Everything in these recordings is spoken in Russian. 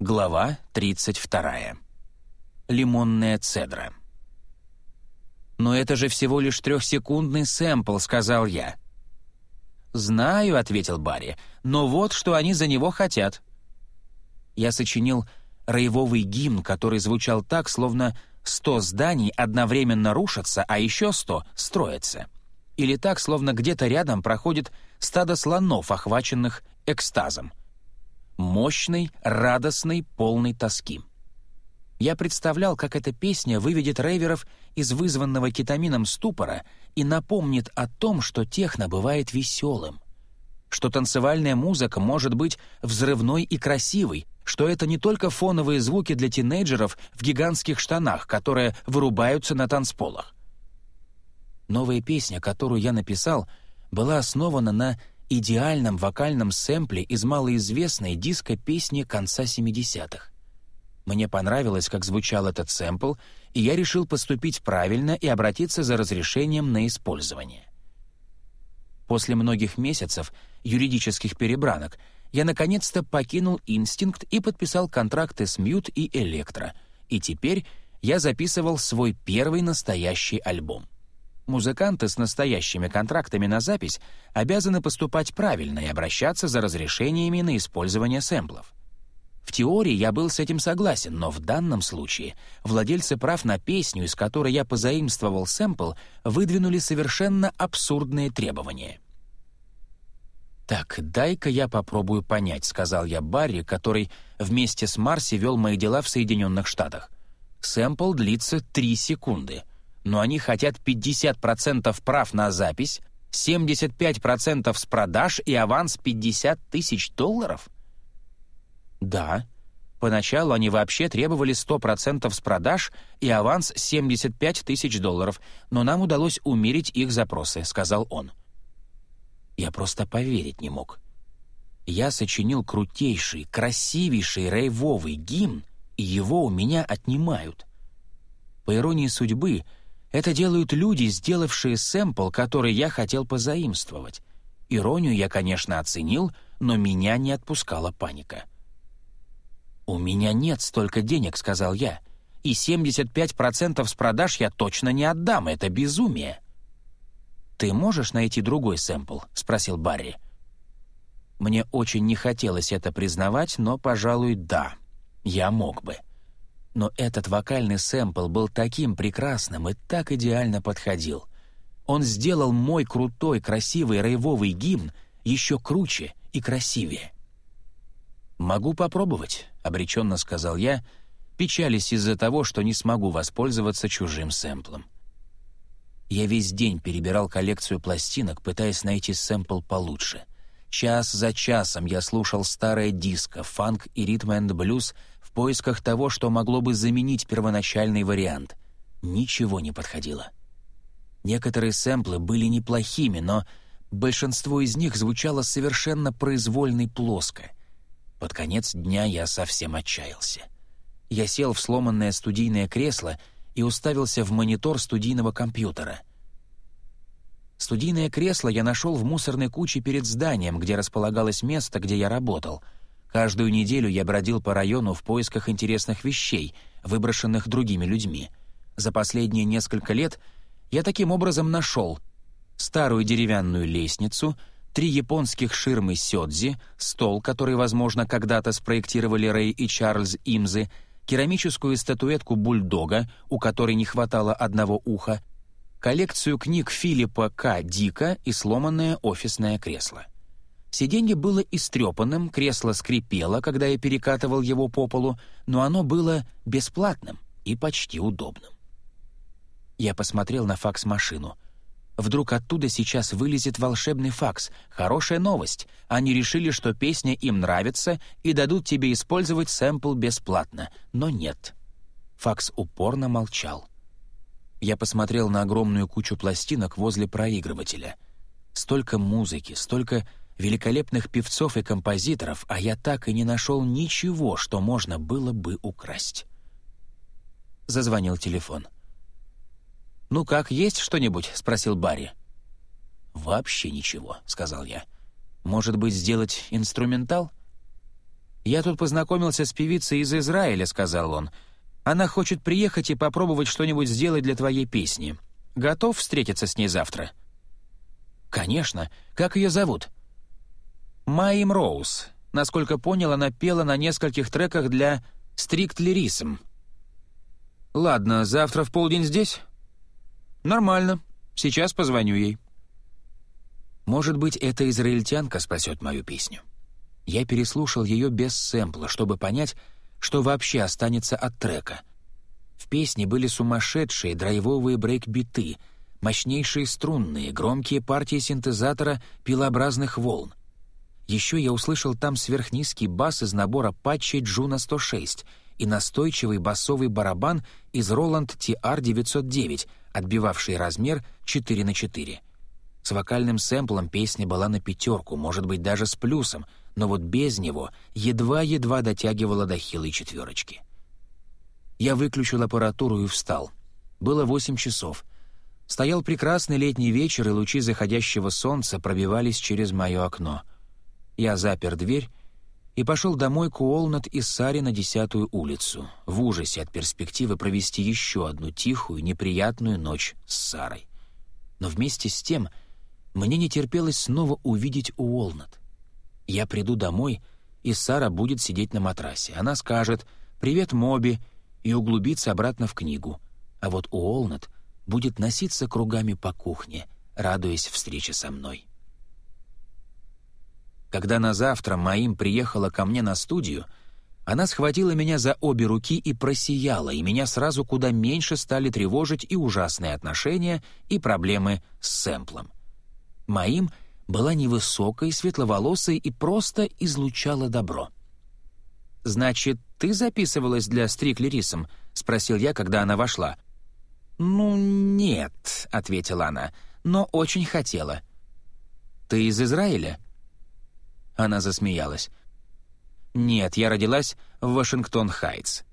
Глава 32. Лимонная цедра. «Но это же всего лишь трехсекундный сэмпл», — сказал я. «Знаю», — ответил Барри, — «но вот что они за него хотят». Я сочинил роевовый гимн, который звучал так, словно сто зданий одновременно рушатся, а еще сто строятся. Или так, словно где-то рядом проходит стадо слонов, охваченных экстазом. Мощный, радостный, полный тоски. Я представлял, как эта песня выведет рейверов из вызванного кетамином ступора и напомнит о том, что техно бывает веселым, что танцевальная музыка может быть взрывной и красивой, что это не только фоновые звуки для тинейджеров в гигантских штанах, которые вырубаются на танцполах. Новая песня, которую я написал, была основана на идеальном вокальном сэмпле из малоизвестной диско-песни конца 70-х. Мне понравилось, как звучал этот сэмпл, и я решил поступить правильно и обратиться за разрешением на использование. После многих месяцев юридических перебранок я наконец-то покинул «Инстинкт» и подписал контракты с «Мьют» и «Электро», и теперь я записывал свой первый настоящий альбом. Музыканты с настоящими контрактами на запись обязаны поступать правильно и обращаться за разрешениями на использование сэмплов. В теории я был с этим согласен, но в данном случае владельцы прав на песню, из которой я позаимствовал сэмпл, выдвинули совершенно абсурдные требования. «Так, дай-ка я попробую понять», — сказал я Барри, который вместе с Марси вел мои дела в Соединенных Штатах. «Сэмпл длится три секунды но они хотят 50% прав на запись, 75% с продаж и аванс 50 тысяч долларов? Да. Поначалу они вообще требовали 100% с продаж и аванс 75 тысяч долларов, но нам удалось умерить их запросы, сказал он. Я просто поверить не мог. Я сочинил крутейший, красивейший рейвовый гимн, и его у меня отнимают. По иронии судьбы, это делают люди, сделавшие сэмпл, который я хотел позаимствовать. Иронию я, конечно, оценил, но меня не отпускала паника. «У меня нет столько денег», — сказал я, «и 75% с продаж я точно не отдам, это безумие». «Ты можешь найти другой сэмпл?» — спросил Барри. Мне очень не хотелось это признавать, но, пожалуй, да, я мог бы но этот вокальный сэмпл был таким прекрасным и так идеально подходил. Он сделал мой крутой, красивый рейвовый гимн еще круче и красивее. «Могу попробовать», — обреченно сказал я, печались из-за того, что не смогу воспользоваться чужим сэмплом. Я весь день перебирал коллекцию пластинок, пытаясь найти сэмпл получше. Час за часом я слушал старое диско, фанк и ритм энд блюз в поисках того, что могло бы заменить первоначальный вариант. Ничего не подходило. Некоторые сэмплы были неплохими, но большинство из них звучало совершенно произвольно и плоско. Под конец дня я совсем отчаялся. Я сел в сломанное студийное кресло и уставился в монитор студийного компьютера. Студийное кресло я нашел в мусорной куче перед зданием, где располагалось место, где я работал — Каждую неделю я бродил по району в поисках интересных вещей, выброшенных другими людьми. За последние несколько лет я таким образом нашел старую деревянную лестницу, три японских ширмы сёдзи, стол, который, возможно, когда-то спроектировали Рэй и Чарльз Имзы, керамическую статуэтку бульдога, у которой не хватало одного уха, коллекцию книг Филиппа К. Дика и сломанное офисное кресло. Сиденье было истрепанным, кресло скрипело, когда я перекатывал его по полу, но оно было бесплатным и почти удобным. Я посмотрел на факс-машину. Вдруг оттуда сейчас вылезет волшебный факс. Хорошая новость. Они решили, что песня им нравится и дадут тебе использовать сэмпл бесплатно. Но нет. Факс упорно молчал. Я посмотрел на огромную кучу пластинок возле проигрывателя. Столько музыки, столько великолепных певцов и композиторов, а я так и не нашел ничего, что можно было бы украсть. Зазвонил телефон. «Ну как, есть что-нибудь?» — спросил Барри. «Вообще ничего», — сказал я. «Может быть, сделать инструментал?» «Я тут познакомился с певицей из Израиля», — сказал он. «Она хочет приехать и попробовать что-нибудь сделать для твоей песни. Готов встретиться с ней завтра?» «Конечно. Как ее зовут?» «Майим Роуз. Насколько понял, она пела на нескольких треках для «Стриктли Рисм». «Ладно, завтра в полдень здесь?» «Нормально. Сейчас позвоню ей». Может быть, эта израильтянка спасет мою песню. Я переслушал ее без сэмпла, чтобы понять, что вообще останется от трека. В песне были сумасшедшие драйвовые брейк-биты, мощнейшие струнные, громкие партии синтезатора пилообразных волн. Еще я услышал там сверхнизкий бас из набора патчей Juno 106 и настойчивый басовый барабан из Roland TR-909, отбивавший размер 4 на 4. С вокальным сэмплом песня была на пятерку, может быть, даже с плюсом, но вот без него едва-едва дотягивала до хилой четверочки. Я выключил аппаратуру и встал. Было восемь часов. Стоял прекрасный летний вечер, и лучи заходящего солнца пробивались через мое окно. Я запер дверь и пошел домой к Уолнат и Саре на десятую улицу, в ужасе от перспективы провести еще одну тихую, неприятную ночь с Сарой. Но вместе с тем мне не терпелось снова увидеть Уолнат. Я приду домой, и Сара будет сидеть на матрасе. Она скажет «Привет, Моби» и углубится обратно в книгу. А вот Уолнат будет носиться кругами по кухне, радуясь встрече со мной. Когда на завтра Маим приехала ко мне на студию, она схватила меня за обе руки и просияла, и меня сразу куда меньше стали тревожить и ужасные отношения, и проблемы с сэмплом. Моим была невысокой, светловолосой и просто излучала добро. «Значит, ты записывалась для Стрикли Рисом?» — спросил я, когда она вошла. «Ну, нет», — ответила она, — «но очень хотела». «Ты из Израиля?» Она засмеялась. «Нет, я родилась в Вашингтон-Хайтс».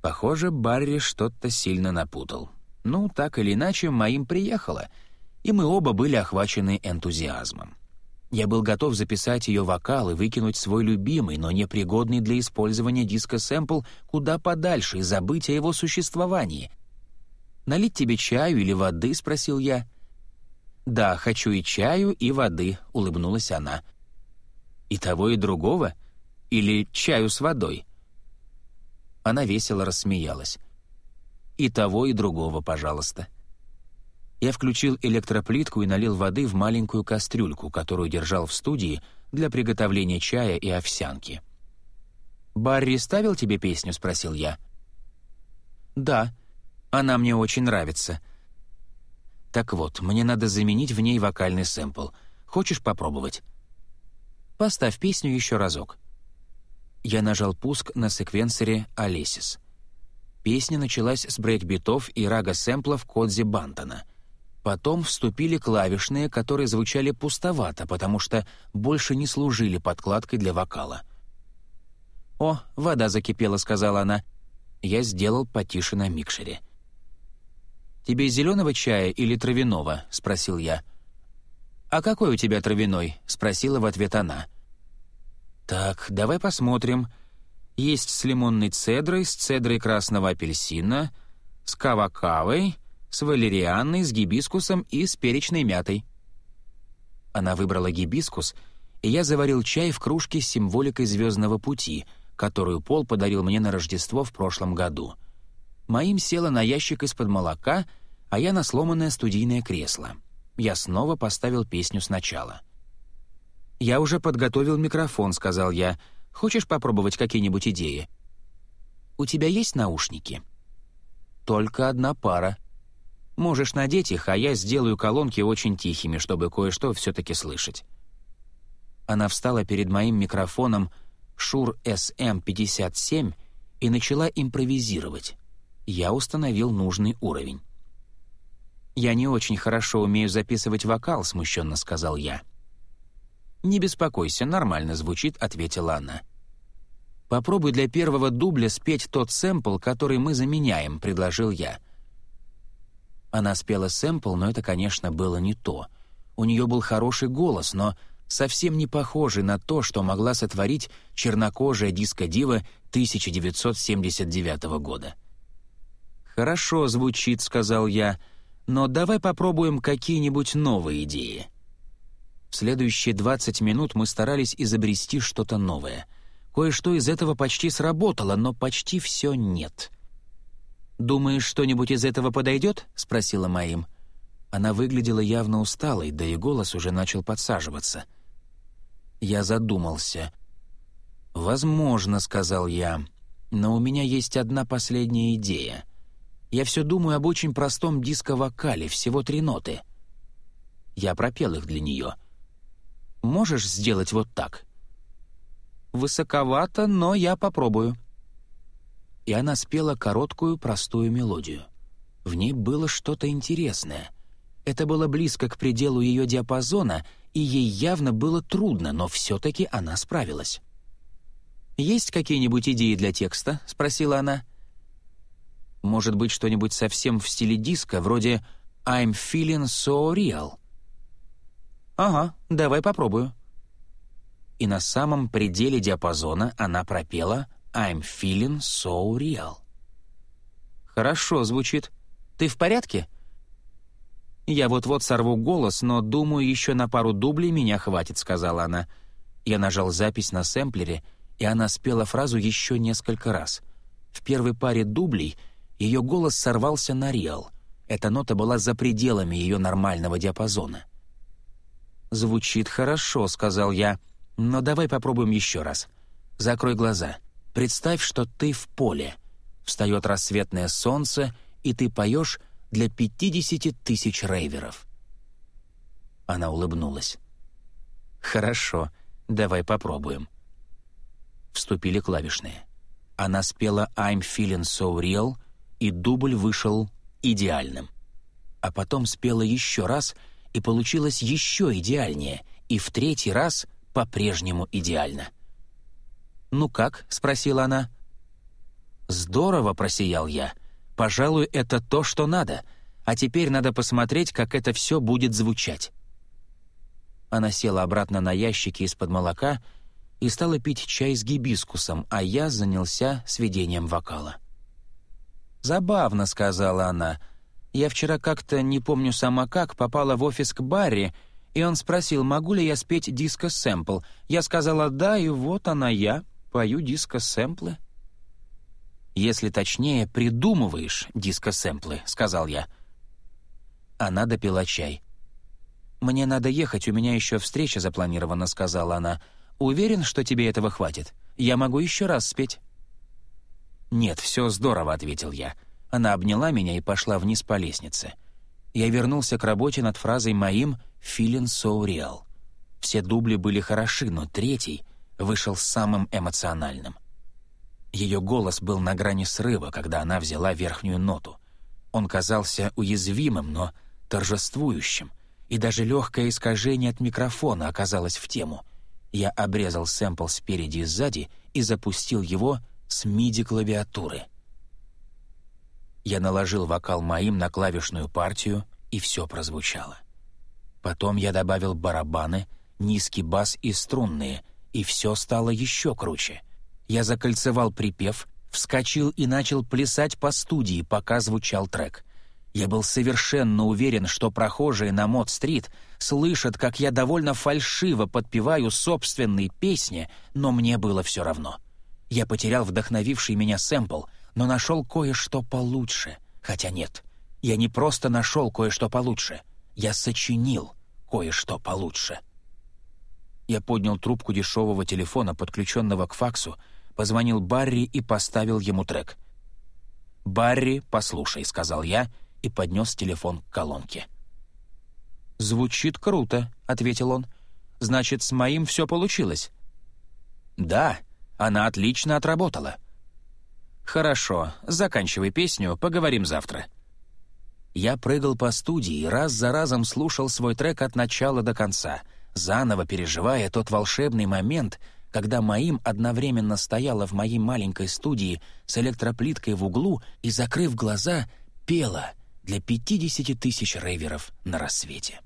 Похоже, Барри что-то сильно напутал. Ну, так или иначе, моим приехала — и мы оба были охвачены энтузиазмом. Я был готов записать ее вокал и выкинуть свой любимый, но непригодный для использования диско-сэмпл куда подальше и забыть о его существовании. «Налить тебе чаю или воды?» — спросил я. «Да, хочу и чаю, и воды», — улыбнулась она. «И того, и другого? Или чаю с водой?» Она весело рассмеялась. «И того, и другого, пожалуйста». Я включил электроплитку и налил воды в маленькую кастрюльку, которую держал в студии для приготовления чая и овсянки. «Барри ставил тебе песню?» — спросил я. «Да, она мне очень нравится». «Так вот, мне надо заменить в ней вокальный сэмпл. Хочешь попробовать?» «Поставь песню еще разок». Я нажал пуск на секвенсоре «Алесис». Песня началась с брейкбитов и рага-сэмплов Кодзи Бантона — Потом вступили клавишные, которые звучали пустовато, потому что больше не служили подкладкой для вокала. «О, вода закипела», — сказала она. Я сделал потише на микшере. «Тебе зеленого чая или травяного?» — спросил я. «А какой у тебя травяной?» — спросила в ответ она. «Так, давай посмотрим. Есть с лимонной цедрой, с цедрой красного апельсина, с кавакавой, с валерианной, с гибискусом и с перечной мятой. Она выбрала гибискус, и я заварил чай в кружке с символикой звездного пути, которую Пол подарил мне на Рождество в прошлом году. Моим села на ящик из-под молока, а я на сломанное студийное кресло. Я снова поставил песню сначала. «Я уже подготовил микрофон», — сказал я. «Хочешь попробовать какие-нибудь идеи?» «У тебя есть наушники?» «Только одна пара», Можешь надеть их, а я сделаю колонки очень тихими, чтобы кое-что все-таки слышать». Она встала перед моим микрофоном Shure SM57 и начала импровизировать. Я установил нужный уровень. «Я не очень хорошо умею записывать вокал», — смущенно сказал я. «Не беспокойся, нормально звучит», — ответила она. «Попробуй для первого дубля спеть тот сэмпл, который мы заменяем», — предложил я. Она спела сэмпл, но это, конечно, было не то. У нее был хороший голос, но совсем не похожий на то, что могла сотворить чернокожая диско-дива 1979 года. «Хорошо звучит», — сказал я, — «но давай попробуем какие-нибудь новые идеи». В следующие 20 минут мы старались изобрести что-то новое. Кое-что из этого почти сработало, но почти все нет. «Думаешь, что-нибудь из этого подойдет?» — спросила Маим. Она выглядела явно усталой, да и голос уже начал подсаживаться — я задумался. «Возможно», — сказал я, — «но у меня есть одна последняя идея. Я все думаю об очень простом диско-вокале, всего три ноты». Я пропел их для нее. «Можешь сделать вот так?» «Высоковато, но я попробую». И она спела короткую, простую мелодию. В ней было что-то интересное. Это было близко к пределу ее диапазона — и ей явно было трудно, но все-таки она справилась. «Есть какие-нибудь идеи для текста?» — спросила она. «Может быть, что-нибудь совсем в стиле диска, вроде «I'm feeling so real». «Ага, давай попробую». И на самом пределе диапазона она пропела «I'm feeling so real». «Хорошо звучит. Ты в порядке?» «Я вот-вот сорву голос, но, думаю, еще на пару дублей меня хватит», — сказала она. Я нажал запись на сэмплере, и она спела фразу еще несколько раз. В первой паре дублей ее голос сорвался на риал. Эта нота была за пределами ее нормального диапазона. «Звучит хорошо», — сказал я, — «но давай попробуем еще раз. Закрой глаза. Представь, что ты в поле. Встает рассветное солнце, и ты поешь для 50 тысяч рейверов. Она улыбнулась. «Хорошо, давай попробуем». Вступили клавишные. Она спела «I'm feeling so real», и дубль вышел идеальным. А потом спела еще раз, и получилось еще идеальнее, и в третий раз по-прежнему идеально. «Ну как?» — спросила она. «Здорово!» — просиял я — Пожалуй, это то, что надо. А теперь надо посмотреть, как это все будет звучать. Она села обратно на ящики из-под молока и стала пить чай с гибискусом, а я занялся сведением вокала. «Забавно», — сказала она. «Я вчера как-то, не помню сама как, попала в офис к Барри, и он спросил, могу ли я спеть диско-сэмпл. Я сказала «да», и вот она я, пою диско-сэмплы. «Если точнее, придумываешь диско-сэмплы», — сказал я. Она допила чай. «Мне надо ехать, у меня еще встреча запланирована», — сказала она. «Уверен, что тебе этого хватит? Я могу еще раз спеть». «Нет, все здорово», — ответил я. Она обняла меня и пошла вниз по лестнице. Я вернулся к работе над фразой моим «feeling so real». Все дубли были хороши, но третий вышел самым эмоциональным — ее голос был на грани срыва, когда она взяла верхнюю ноту. Он казался уязвимым, но торжествующим, и даже легкое искажение от микрофона оказалось в тему. Я обрезал сэмпл спереди и сзади и запустил его с MIDI-клавиатуры. Я наложил вокал моим на клавишную партию, и все прозвучало. Потом я добавил барабаны, низкий бас и струнные, и все стало еще круче — я закольцевал припев, вскочил и начал плясать по студии, пока звучал трек. Я был совершенно уверен, что прохожие на Мод-стрит слышат, как я довольно фальшиво подпеваю собственные песни, но мне было все равно. Я потерял вдохновивший меня сэмпл, но нашел кое-что получше. Хотя нет, я не просто нашел кое-что получше, я сочинил кое-что получше. Я поднял трубку дешевого телефона, подключенного к факсу, позвонил Барри и поставил ему трек. «Барри, послушай», — сказал я и поднес телефон к колонке. «Звучит круто», — ответил он. «Значит, с моим все получилось?» «Да, она отлично отработала». «Хорошо, заканчивай песню, поговорим завтра». Я прыгал по студии раз за разом слушал свой трек от начала до конца, заново переживая тот волшебный момент — когда моим одновременно стояла в моей маленькой студии с электроплиткой в углу и, закрыв глаза, пела для 50 тысяч рейверов на рассвете.